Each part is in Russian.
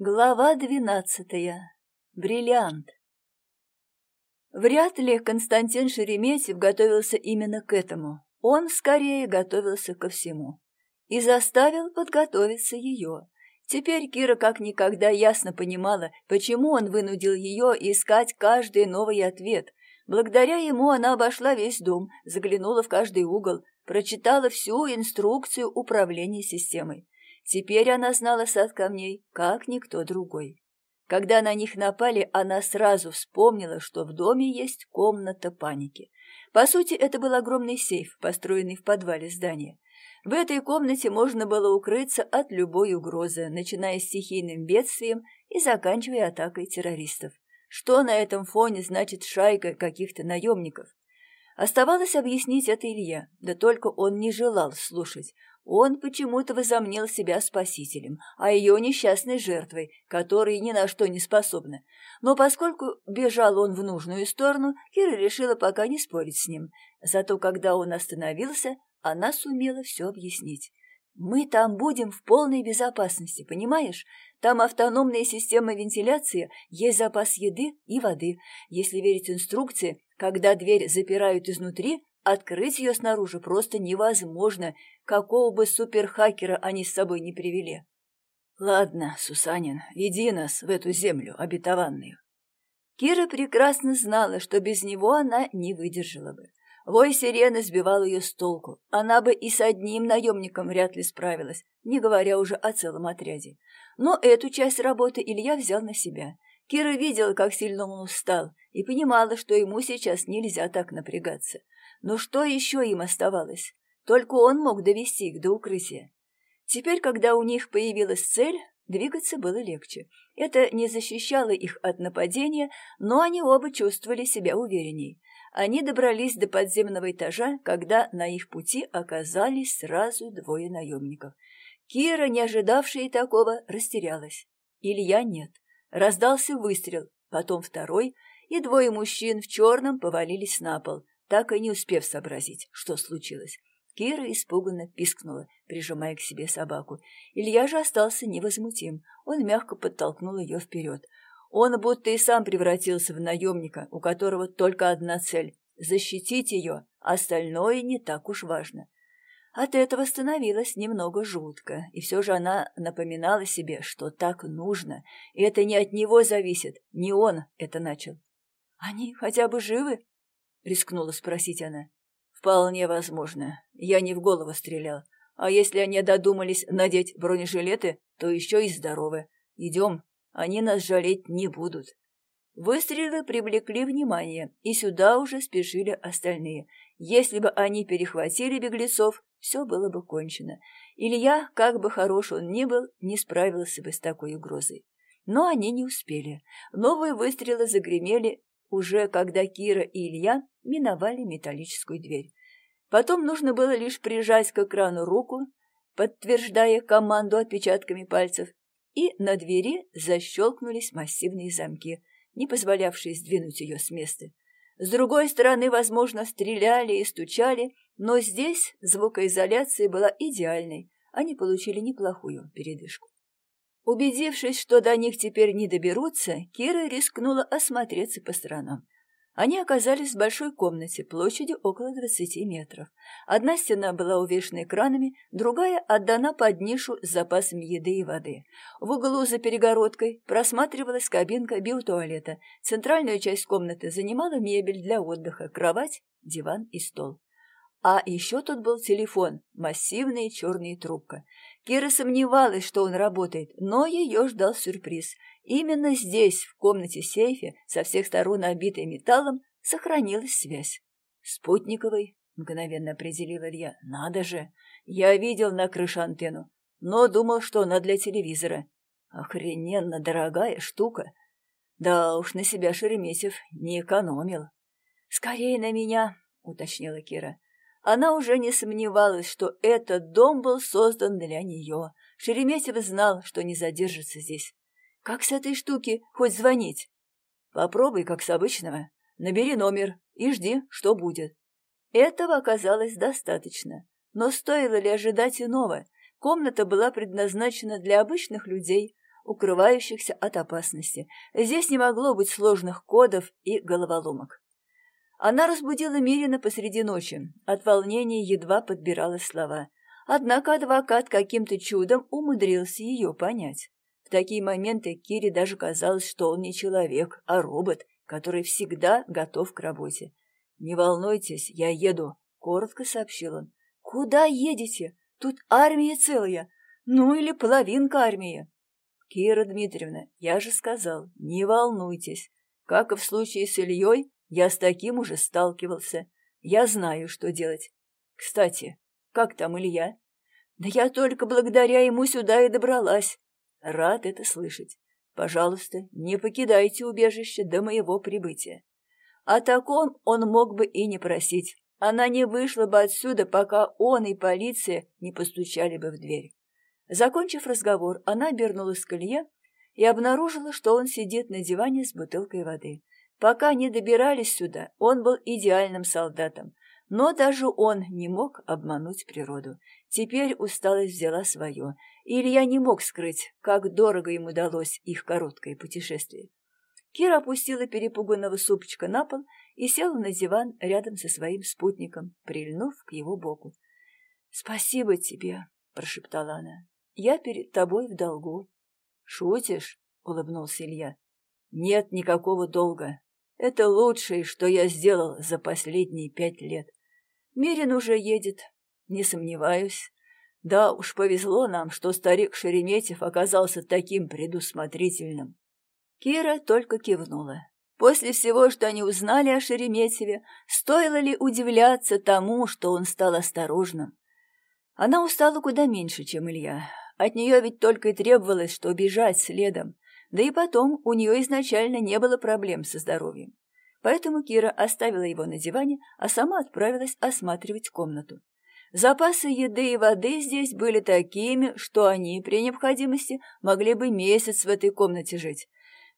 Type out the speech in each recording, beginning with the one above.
Глава двенадцатая. Бриллиант. Вряд ли Константин Шереметьев готовился именно к этому. Он скорее готовился ко всему. И заставил подготовиться ее. Теперь Кира как никогда ясно понимала, почему он вынудил ее искать каждый новый ответ. Благодаря ему она обошла весь дом, заглянула в каждый угол, прочитала всю инструкцию управления системой. Теперь она знала сад камней, как никто другой. Когда на них напали, она сразу вспомнила, что в доме есть комната паники. По сути, это был огромный сейф, построенный в подвале здания. В этой комнате можно было укрыться от любой угрозы, начиная с стихийным бедствием и заканчивая атакой террористов. Что на этом фоне значит шайка каких-то наемников? Оставалось объяснить это Илья, да только он не желал слушать. Он почему-то возомнил себя спасителем, а ее несчастной жертвой, которой ни на что не способна. Но поскольку бежал он в нужную сторону, Кира решила пока не спорить с ним. Зато когда он остановился, она сумела все объяснить. «Мы там будем в полной безопасности, понимаешь? Там автономная система вентиляции, есть запас еды и воды. Если верить инструкции, когда дверь запирают изнутри, Открыть ее снаружи просто невозможно, какого бы суперхакера они с собой не привели. Ладно, Сусанин, веди нас в эту землю обетованную. Кира прекрасно знала, что без него она не выдержала бы. Вой сирены сбивал ее с толку. Она бы и с одним наемником вряд ли справилась, не говоря уже о целом отряде. Но эту часть работы Илья взял на себя. Кира видела, как сильно он устал, и понимала, что ему сейчас нельзя так напрягаться. Но что еще им оставалось? Только он мог довести их до укрытия. Теперь, когда у них появилась цель, двигаться было легче. Это не защищало их от нападения, но они оба чувствовали себя уверенней. Они добрались до подземного этажа, когда на их пути оказались сразу двое наемников. Кира, не ожидавшая такого, растерялась. Илья нет. Раздался выстрел, потом второй, и двое мужчин в черном повалились на пол так и не успев сообразить, что случилось. Кира испуганно пискнула, прижимая к себе собаку. Илья же остался невозмутим. Он мягко подтолкнул ее вперед. Он будто и сам превратился в наемника, у которого только одна цель — защитить ее, остальное не так уж важно. От этого становилось немного жутко, и все же она напоминала себе, что так нужно, и это не от него зависит, не он это начал. «Они хотя бы живы?» — рискнула спросить она. «Вполне возможно. Я не в голову стрелял. А если они додумались надеть бронежилеты, то еще и здоровы. Идем, они нас жалеть не будут». Выстрелы привлекли внимание, и сюда уже спешили остальные. Если бы они перехватили беглецов, все было бы кончено. Илья, как бы хорош он ни был, не справился бы с такой угрозой. Но они не успели. Новые выстрелы загремели уже когда Кира и Илья миновали металлическую дверь. Потом нужно было лишь прижать к экрану руку, подтверждая команду отпечатками пальцев, и на двери защелкнулись массивные замки, не позволявшие сдвинуть ее с места. С другой стороны, возможно, стреляли и стучали, но здесь звукоизоляция была идеальной, они получили неплохую передышку. Убедившись, что до них теперь не доберутся, Кира рискнула осмотреться по сторонам. Они оказались в большой комнате площадью около двадцати метров. Одна стена была увешана экранами, другая отдана под нишу с запасами еды и воды. В углу за перегородкой просматривалась кабинка биотуалета. Центральную часть комнаты занимала мебель для отдыха, кровать, диван и стол. А еще тут был телефон, массивная черная трубка. Кира сомневалась, что он работает, но ее ждал сюрприз. Именно здесь, в комнате-сейфе, со всех сторон обитой металлом, сохранилась связь. «Спутниковый», — мгновенно определил Илья. «Надо же! Я видел на крыше антенну, но думал, что она для телевизора. Охрененно дорогая штука. Да уж на себя Шереметьев не экономил». «Скорее на меня», — уточнила Кира. Она уже не сомневалась, что этот дом был создан для нее. Шереметьев знал, что не задержится здесь. Как с этой штуки хоть звонить? Попробуй, как с обычного. Набери номер и жди, что будет. Этого оказалось достаточно. Но стоило ли ожидать иного? Комната была предназначена для обычных людей. укрывающихся от опасности. Здесь не могло быть сложных кодов и головоломок. Она разбудила Мирина посреди ночи. От волнения едва подбирала слова. Однако адвокат каким-то чудом умудрился ее понять. В такие моменты Кире даже казалось, что он не человек, а робот, который всегда готов к работе. «Не волнуйтесь, я еду», — коротко сообщил он. «Куда едете? Тут армия целая. Ну или половинка армии». «Кира Дмитриевна, я же сказал, не волнуйтесь. Как и в случае с Ильей, я с таким уже сталкивался. Я знаю, что делать. Кстати, как там Илья? Да я только благодаря ему сюда и добралась. Рад это слышать. Пожалуйста, не покидайте убежище до моего прибытия. О таком он мог бы и не просить. Она не вышла бы отсюда, пока он и полиция не постучали бы в дверь. Закончив разговор, она обернулась к Илье и обнаружила, что он сидит на диване с бутылкой воды. Пока не добирались сюда, он был идеальным солдатом, но даже он не мог обмануть природу. Теперь усталость взяла свое, Илья не мог скрыть, как дорого ему далось их короткое путешествие. Кира опустила перепуганного супчика на пол и села на диван рядом со своим спутником, прильнув к его боку. — Спасибо тебе, — прошептала она. — Я перед тобой в долгу. — Шутишь? — улыбнулся Илья. — Нет никакого долга. Это лучшее, что я сделал за последние пять лет. Мирин уже едет, не сомневаюсь. Да уж повезло нам, что старик Шереметьев оказался таким предусмотрительным. Кира только кивнула. После всего, что они узнали о Шереметьеве, стоило ли удивляться тому, что он стал осторожным? Она устала куда меньше, чем Илья. От нее ведь только и требовалось, что бежать следом. Да и потом у нее изначально не было проблем со здоровьем. Поэтому Кира оставила его на диване, а сама отправилась осматривать комнату. Запасы еды и воды здесь были такими, что они при необходимости могли бы месяц в этой комнате жить.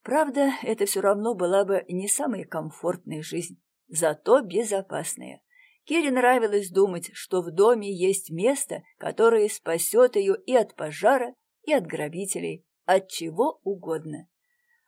Правда, это все равно была бы не самая комфортная жизнь, зато безопасная. Кире нравилось думать, что в доме есть место, которое спасет ее и от пожара, и от грабителей, от чего угодно.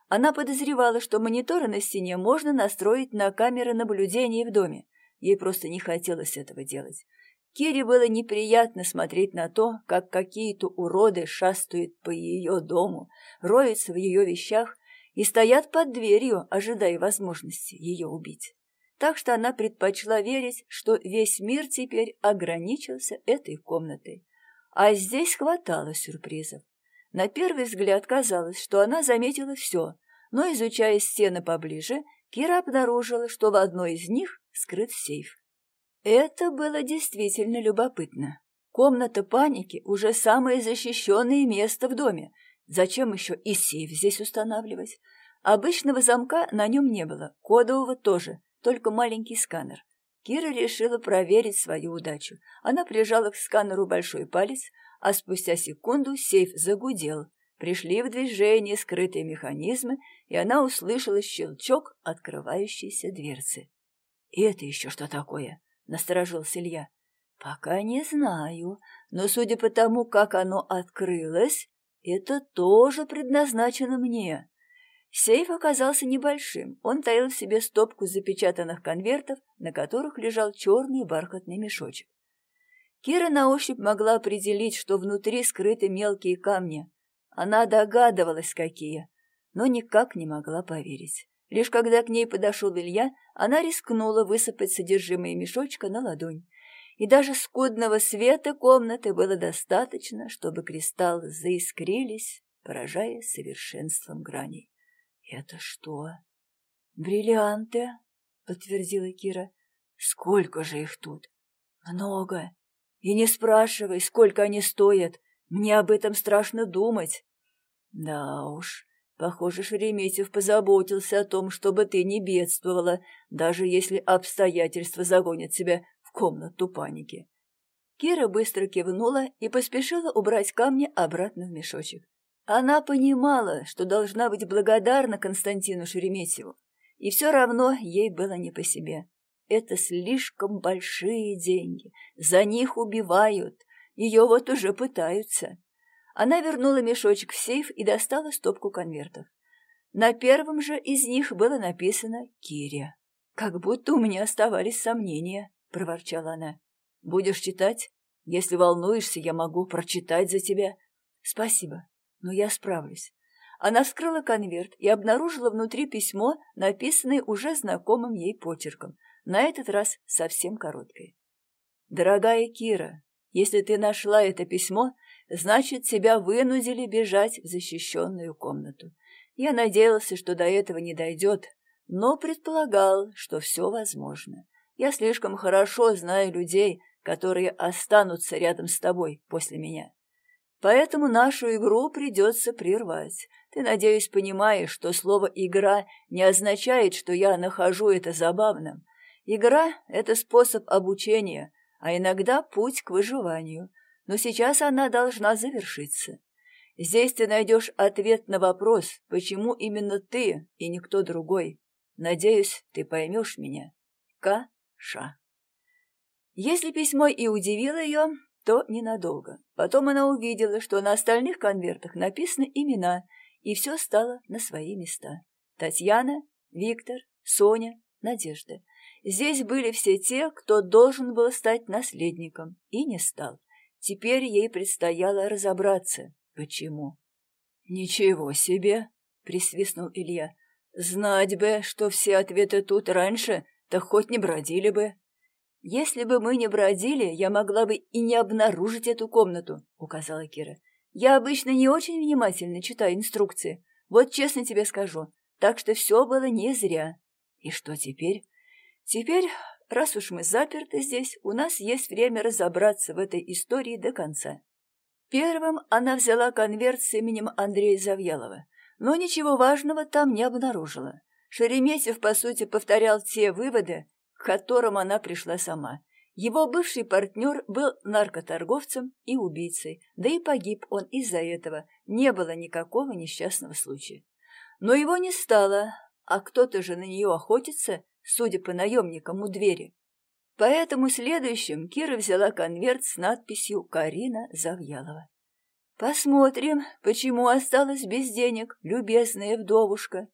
Она подозревала, что мониторы на стене можно настроить на камеры наблюдения в доме. Ей просто не хотелось этого делать. Кире было неприятно смотреть на то, как какие-то уроды шастают по ее дому, роются в ее вещах и стоят под дверью, ожидая возможности ее убить. Так что она предпочла верить, что весь мир теперь ограничился этой комнатой. А здесь хватало сюрпризов. На первый взгляд казалось, что она заметила все, но, изучая стены поближе, Кира обнаружила, что в одной из них скрыт сейф. Это было действительно любопытно. Комната паники уже самое защищенное место в доме. Зачем еще и сейф здесь устанавливать? Обычного замка на нем не было, кодового тоже, только маленький сканер. Кира решила проверить свою удачу. Она прижала к сканеру большой палец, а спустя секунду сейф загудел. Пришли в движение скрытые механизмы, и она услышала щелчок открывающейся дверцы. «И это еще что такое?» — насторожился Илья. «Пока не знаю, но судя по тому, как оно открылось, это тоже предназначено мне». Сейф оказался небольшим. Он таил в себе стопку запечатанных конвертов, на которых лежал черный бархатный мешочек. Кира на ощупь могла определить, что внутри скрыты мелкие камни. Она догадывалась, какие, но никак не могла поверить. Лишь когда к ней подошел Илья, она рискнула высыпать содержимое мешочка на ладонь. И даже скудного света комнаты было достаточно, чтобы кристаллы заискрились, поражая совершенством граней. «Это что?» «Бриллианты», — подтвердила Кира. «Сколько же их тут?» «Много. И не спрашивай, сколько они стоят. Мне об этом страшно думать. Да уж, похоже, Шереметьев позаботился о том, чтобы ты не бедствовала, даже если обстоятельства загонят тебя в комнату паники. Кира быстро кивнула и поспешила убрать камни обратно в мешочек. Она понимала, что должна быть благодарна Константину Шереметьеву, и все равно ей было не по себе. Это слишком большие деньги. За них убивают. Ее вот уже пытаются. Она вернула мешочек в сейф и достала стопку конвертов. На первом же из них было написано «Киря». «Как будто у меня оставались сомнения», — проворчала она. «Будешь читать? Если волнуешься, я могу прочитать за тебя». «Спасибо, но я справлюсь». Она вскрыла конверт и обнаружила внутри письмо, написанное уже знакомым ей почерком, на этот раз совсем короткое. «Дорогая Кира, если ты нашла это письмо, значит, тебя вынудили бежать в защищенную комнату. Я надеялся, что до этого не дойдет, но предполагал, что все возможно. Я слишком хорошо знаю людей, которые останутся рядом с тобой после меня. Поэтому нашу игру придется прервать. Ты, надеюсь, понимаешь, что слово «игра» не означает, что я нахожу это забавным. Игра — это способ обучения, а иногда путь к выживанию. Но сейчас она должна завершиться. Здесь ты найдешь ответ на вопрос, почему именно ты и никто другой. Надеюсь, ты поймешь меня. К. Ша. Если письмо и удивило ее, то ненадолго. Потом она увидела, что на остальных конвертах написаны имена, и все стало на свои места. Татьяна, Виктор, Соня, Надежда. Здесь были все те, кто должен был стать наследником, и не стал. Теперь ей предстояло разобраться, Почему? Ничего себе, присвистнул Илья. Знать бы, что все ответы тут раньше, то хоть не бродили бы. Если бы мы не бродили, я могла бы и не обнаружить эту комнату, указала Кира. Я обычно не очень внимательно читаю инструкции. Вот честно тебе скажу. Так что все было не зря. И что теперь? Теперь, раз уж мы заперты здесь, у нас есть время разобраться в этой истории до конца. Первым она взяла конверт с именем Андрея Завьялова, но ничего важного там не обнаружила. Шереметьев, по сути, повторял те выводы, к которым она пришла сама. Его бывший партнер был наркоторговцем и убийцей, да и погиб он из-за этого, не было никакого несчастного случая. Но его не стало, а кто-то же на нее охотится, судя по наемникам у двери. Поэтому следующим Кира взяла конверт с надписью «Карина Завьялова». «Посмотрим, почему осталась без денег, любезная вдовушка»,